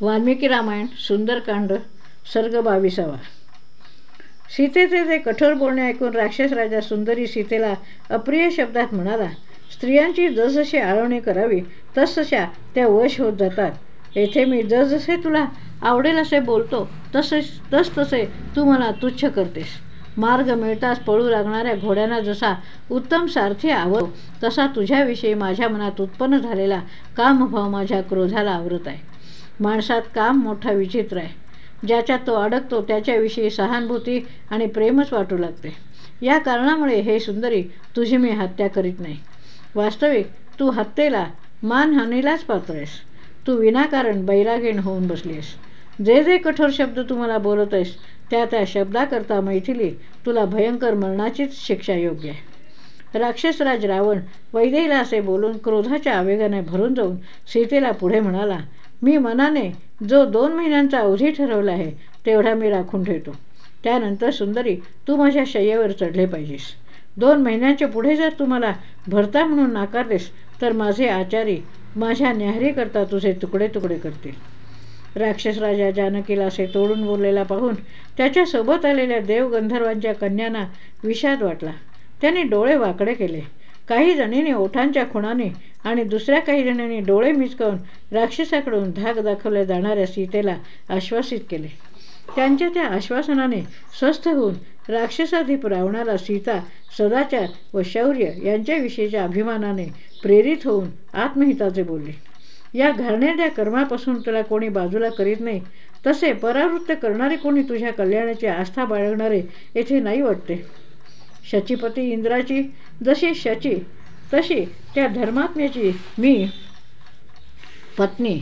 वाल्मिकी रामायण सुंदरकांड सर्ग बावीसावा. सीतेचे ते कठोर बोलणे ऐकून राक्षस राजा सुंदरी सीतेला अप्रिय शब्दात म्हणाला स्त्रियांची जसजशी आळवणी करावी तसतशा त्या वश होत जातात. येथे मी जसजसे तुला आवडेल असे बोलतो तसे तसतसे तू मला तुच्छ करतेस. मार्ग मिळताच पळू लागणाऱ्या घोड्यांना जसा उत्तम सारथी आवड तसा तुझ्याविषयी माझ्या मनात उत्पन्न झालेला कामभाव माझ्या क्रोधाला आवरत आहे. माणसात काम मोठा विचित्र आहे. ज्याच्यात तो अडकतो त्याच्याविषयी सहानुभूती आणि प्रेमच वाटू लागते. या कारणामुळे हे सुंदरी तुझी मी हत्या करीत नाही. वास्तविक तू हत्येला मानहानीलाच पात्र आहेस तू विनाकारण बैरागीण होऊन बसली आहेस जे जे कठोर शब्द तू मला बोलत आहेस त्या त्या शब्दाकरता मैथिली तुला भयंकर मरणाचीच शिक्षा योग्य आहे. राक्षसराज रावण वैदेहीला असे बोलून क्रोधाच्या आवेगाने भरून जाऊन सीतेला पुढे म्हणाला मी मनाने जो दोन महिन्यांचा अवधी ठरवला आहे तेवढा मी राखून ठेवतो. त्यानंतर सुंदरी तू माझ्या शय्येवर चढले पाहिजेस. दोन महिन्यांच्या पुढे जर तू मला भरता म्हणून नाकारलेस तर माझे आचारी माझ्या न्याहारीकरता तुझे तुकडे तुकडे करतील. राक्षस राजा जानकीला असे तोडून बोललेला पाहून त्याच्यासोबत आलेल्या देवगंधर्वांच्या कन्यांना विषाद वाटला. त्याने डोळे वाकडे केले. काही जणीने ओठांच्या खुणाने आणि दुसऱ्या काही जणांनी डोळे मिचकावून राक्षसाकडून धाक दाखवल्या जाणाऱ्या सीतेला आश्वासित केले. त्यांच्या त्या आश्वासनाने स्वस्थ होऊन राक्षसाधीप रावणाला सीता सदाचार व शौर्य यांच्याविषयीच्या अभिमानाने प्रेरित होऊन आत्महिताचे बोलले. या घरण्याच्या कर्मापासून तुला कोणी बाजूला करीत नाही तसे परावृत्त करणारे कोणी तुझ्या कल्याणाची आस्था बाळगणारे येथे नाही वाटते. शचीपती इंद्राची जशी शची तशी त्या धर्मात्म्याची मी पत्नी.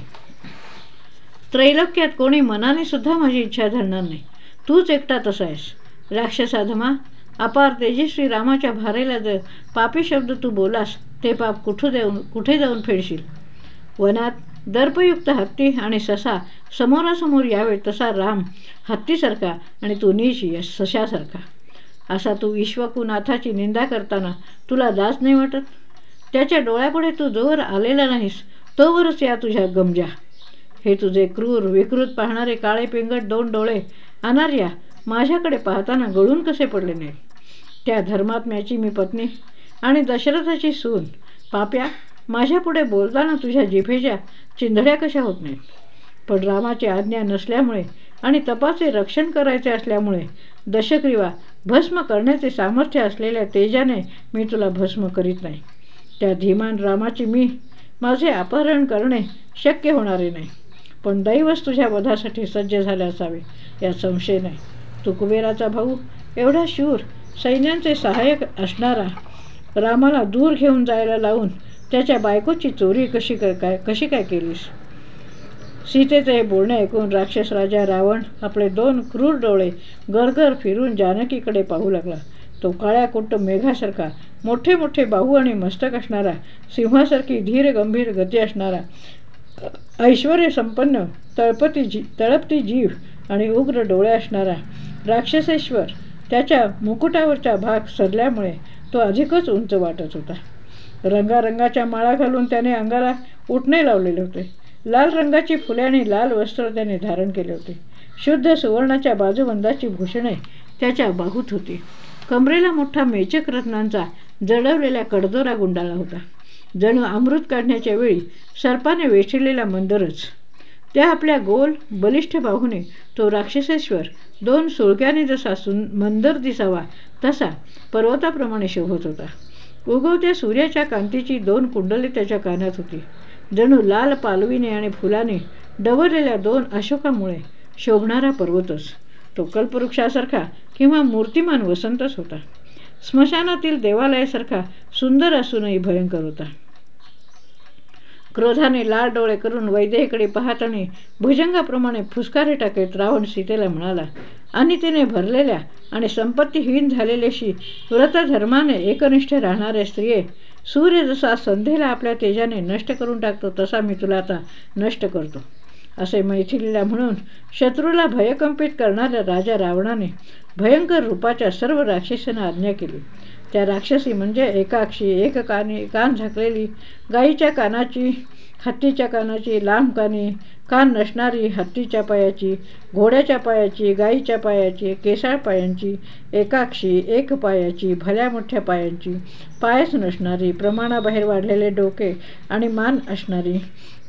त्रैलोक्यात कोणी मनाने सुद्धा माझी इच्छा धरणार नाही. तूच एकटा तसा आहेस. राक्षसाधमा अपार तेजस्वी रामाच्या भारेला जर पापी शब्द तू बोलास ते पाप कुठं देऊन कुठे जाऊन फेडशील? वनात दर्पयुक्त हत्ती आणि ससा समोरासमोर यावे तसा राम हत्तीसारखा आणि तू नीच यश सशासारखा. असा तू विश्वकुनाथाची निंदा करताना तुला दास नाही वाटत? त्याच्या डोळ्यापुढे तू जोवर आलेला नाहीस तोवरच या तुझ्या गमजा. हे तुझे क्रूर विकृत पाहणारे काळे पिंगट दोन डोळे अनार्या माझ्याकडे पाहताना गळून कसे पडले नाही? त्या धर्मात्म्याची मी पत्नी आणि दशरथाची सून. पाप्या माझ्यापुढे बोलताना तुझ्या जिभेच्या चिंधड्या कशा होत नाहीत? पण रामाची आज्ञा नसल्यामुळे आणि तपाचे रक्षण करायचे असल्यामुळे दशग्रीवा भस्म करण्याचे सामर्थ्य असलेल्या तेजाने मी तुला भस्म करीत नाही. त्या धीमान रामाची मी माझे अपहरण करणे शक्य होणारे नाही. पण दैवच तुझ्या वधासाठी सज्ज झाले असावे यात संशय नाही. तू कुबेराचा भाऊ एवढा शूर सैन्यांचे सहाय्यक असणारा रामाला दूर घेऊन जायला लावून त्याच्या बायकोची चोरी कशी काय कशी काय केलीस? सीतेचे हे बोलणे ऐकून राक्षस राजा रावण आपले दोन क्रूर डोळे गरगर फिरून जानकीकडे पाहू लागला. तो काळ्या कुट्ट मेघासारखा मोठे मोठे बाहू आणि मस्तक असणारा सिंहासारखी धीर गंभीर गती असणारा ऐश्वर संपन्न तळपती जी तळपती जीव आणि उग्र डोळे असणारा राक्षसेश्वर त्याच्या मुकुटावरचा भाग सडल्यामुळे तो अधिकच उंच वाटत होता. रंगारंगाच्या माळा घालून त्याने अंगाला उठणे लावलेले होते. लाल रंगाची फुले आणि लाल वस्त्र त्याने धारण केले होते. शुद्ध सुवर्णाच्या बाजूबंदाची भूषणे त्याच्या बाहूत होती. कमरेला मोठा मेचक रत्नांचा जडवलेला कडदोरा गुंडाळा होता. जणू अमृत काढण्याच्या वेळी सर्पाने वेचलेला मंदरच. त्या आपल्या गोल बलिष्ठ बाहूने तो राक्षसेश्वर दोन सुळक्याने जसा सुन मंदर दिसावा तसा पर्वताप्रमाणे शोभत होता. उगवत्या सूर्याच्या कांतीची दोन कुंडले त्याच्या कानात होती. जणू लाल पालवीने आणि फुलाने डवरलेल्या दोन अशोकामुळे शोभणारा पर्वतच. तो कल्पवृक्षासारखा किंवा मूर्तिमान वसंतच होता. स्मशानातील देवालयासारखा सुंदर असूनही भयंकर होता. क्रोधाने लाल डोळे करून वैदेहीकडे पाहताना भुजंगाप्रमाणे फुसकारे टाकत रावण सीतेला म्हणाला आणि तिने भरलेल्या आणि संपत्तीहीन झालेल्याशी व्रतधर्माने एकनिष्ठ राहणाऱ्या स्त्रिये सूर्य जसा संध्येला आपल्या तेजाने नष्ट करून टाकतो तसा मी तुला आता नष्ट करतो. असे मैथिलीला म्हणून शत्रूला भयकंपित करणाऱ्या राजा रावणाने भयंकर रूपाच्या सर्व राक्षसांना आज्ञा केली. त्या राक्षसी म्हणजे एकाक्षी एक कानी कान झाकलेली गाईच्या कानाची हत्तीच्या कानाची लांब कानी कान नसणारी हत्तीच्या पायाची घोड्याच्या पायाची गाईच्या पायाची केसाळ पायांची एकाक्षी एक पायाची भल्या मोठ्या पायांची पायच नसणारी प्रमाणाबाहेर वाढलेले डोके आणि मान असणारी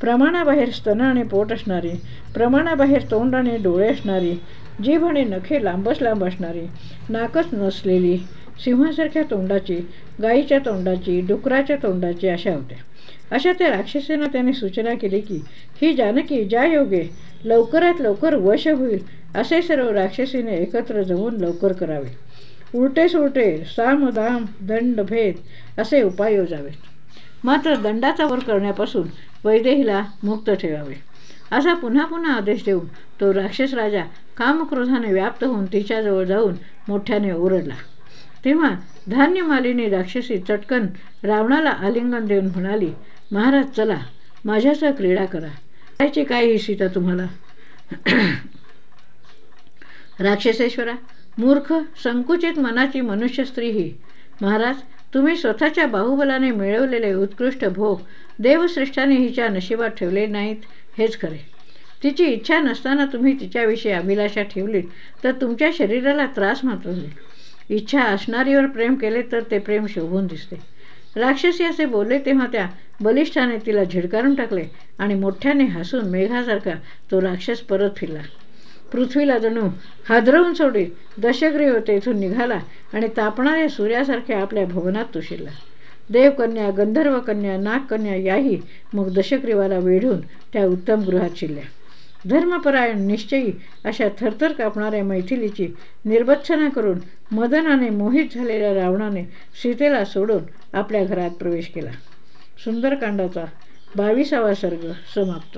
प्रमाणाबाहेर स्तन आणि पोट असणारी प्रमाणाबाहेर तोंड आणि डोळे असणारी जीभ आणि नखे लांबच लांब असणारी नाकच नसलेली सिंहासारख्या तोंडाची गाईच्या तोंडाची डुकराच्या तोंडाची अशा होत्या. अशा त्या राक्षसीनं त्याने सूचना केली की ही जानकी ज्या योगे. लवकरात लवकर वश होईल. असे सर्व राक्षसीने एकत्र जमून लवकर करावे. उलटे सुलटे साम दाम दंड भेद असे उपाय योजावेत मात्र दंडाचा वर करण्यापासून वैदेहीला मुक्त ठेवावे. असा पुन्हा पुन्हा आदेश देऊन तो राक्षस राजा कामक्रोधाने व्याप्त होऊन तिच्याजवळ जाऊन मोठ्याने ओरडला. तेव्हा धान्यमालिनी राक्षसी चटकन रावणाला आलिंगन देऊन म्हणाली महाराज चला माझ्यासह क्रीडा करा. करायची काय ही सीता तुम्हाला. राक्षसेश्वरा मूर्ख संकुचित मनाची मनुष्य स्त्री ही. महाराज तुम्ही स्वतःच्या बाहुबलाने मिळवलेले उत्कृष्ट भोग देवश्रेष्ठाने हिच्या नशिबात ठेवले नाहीत हेच खरे. तिची इच्छा नसताना तुम्ही तिच्याविषयी अभिलाषा ठेवलीत तर तुमच्या शरीराला त्रास मात्र होईल. इच्छा असणारीवर प्रेम केले तर ते प्रेम शोभून दिसते. राक्षसी असे बोलले तेव्हा त्या बलिष्ठाने तिला झिडकारून टाकले आणि मोठ्याने हसून मेघासारखा तो राक्षस परत फिरला. पृथ्वीला जणू हादरवून सोडी दशग्रीव तेथून निघाला आणि तापणाऱ्या सूर्यासारख्या आपल्या भवनात तो शिरला देवकन्या गंधर्वकन्या नागकन्या याही मग दशग्रीवाला वेढून त्या उत्तम गृहात शिरल्या. धर्मपरायण निश्चयी अशा थरथर कापणाऱ्या मैथिलीची निर्बच्छना करून मदनाने मोहित झालेल्या रावणाने सीतेला सोडून आपल्या घरात प्रवेश केला. सुंदरकांडाचा बावीसावा सर्ग समाप्त.